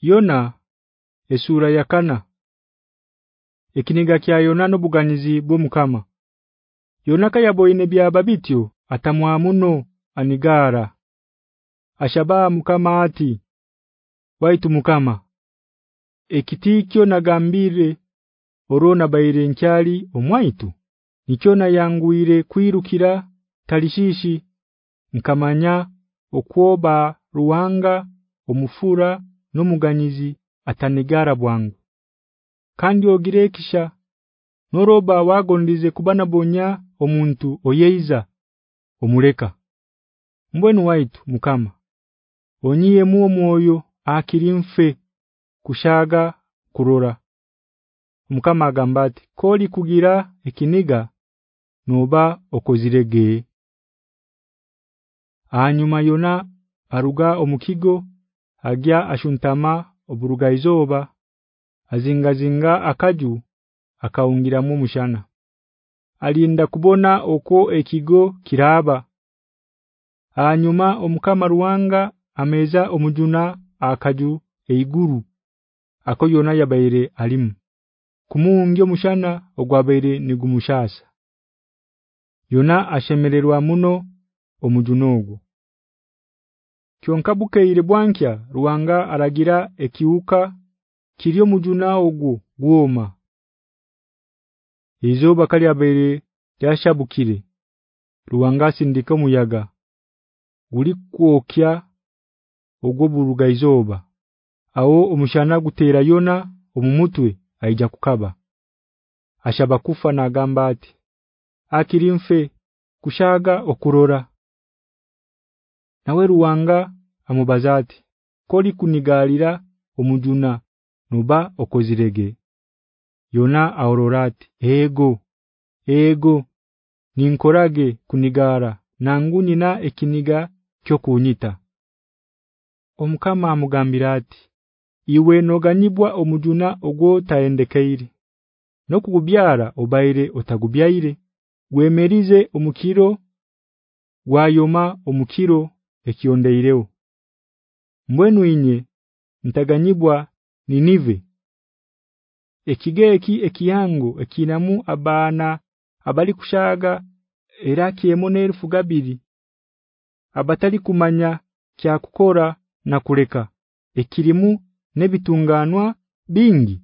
Yona esura ya kana. Ekiniga kya Yona nobuganizi bwo mukama. Yona kayaboine byaba bityo atamwamuno anigara Ashaba mukama ati Waitu mukama Ekitikyo nagambire orona baire nkyali omwaitu? Nikyona yanguire kwirukira talishishi nkamanya okwoba ruwanga omufura nomuganyizi atanigara bwangu. Kandi ogirekisha noroba wagondize kubana bonya omuntu oyeiza omuleka mbwenu waitu mukama onyiye muo moyo akirimfe kushaga kurora. Mukama agambati koli kugira ekiniga noba okozirege Hanyuma yona aruga omukigo agya ashuntama oburugaizoba azinga zinga akaju akaungira mu mushana. Alinda kubona oko ekigo kiraba. Hanyuma omukama ruwanga ameza omujuna akaju eiguru akoyona yabaire alimu. Kumungi omushana ogwabaire nigumushasa Yona ashemererwa muno omujunogo Kyonkabuke ile bwankya ruwanga aragira ekiuka kiryo mujuna ogwo gwoma Izoba kali abere yashabukire ruwanga sindika muyaga guli kwokya ogwo buruga izoba. Awo omushana gutera yona omumutwe aija kukaba. Ashaba kufa na gambati. akirimfe kushaga okurora nawe ruwanga amubazati koli kunigalira omujuna nuba okozirege? Yona aurorati ego ego ninkorage kunigara nanguni na ekiniga kyo kunyita. Omukama amugambira ati iwe noganyibwa omujuna ogwo taendekeere nokugubyara obaire otagubyaire. Gwemerize omukiro gwayoma omukiro ekiondeireo mbwenu inye ntaganyibwa ninive. Ekigeki ekiyangu ekinamu abana abali kushaga eraki emoneri fugabiri abatali kumanya kya kukora na kuleka. Ekirimu nebitunganwa bingi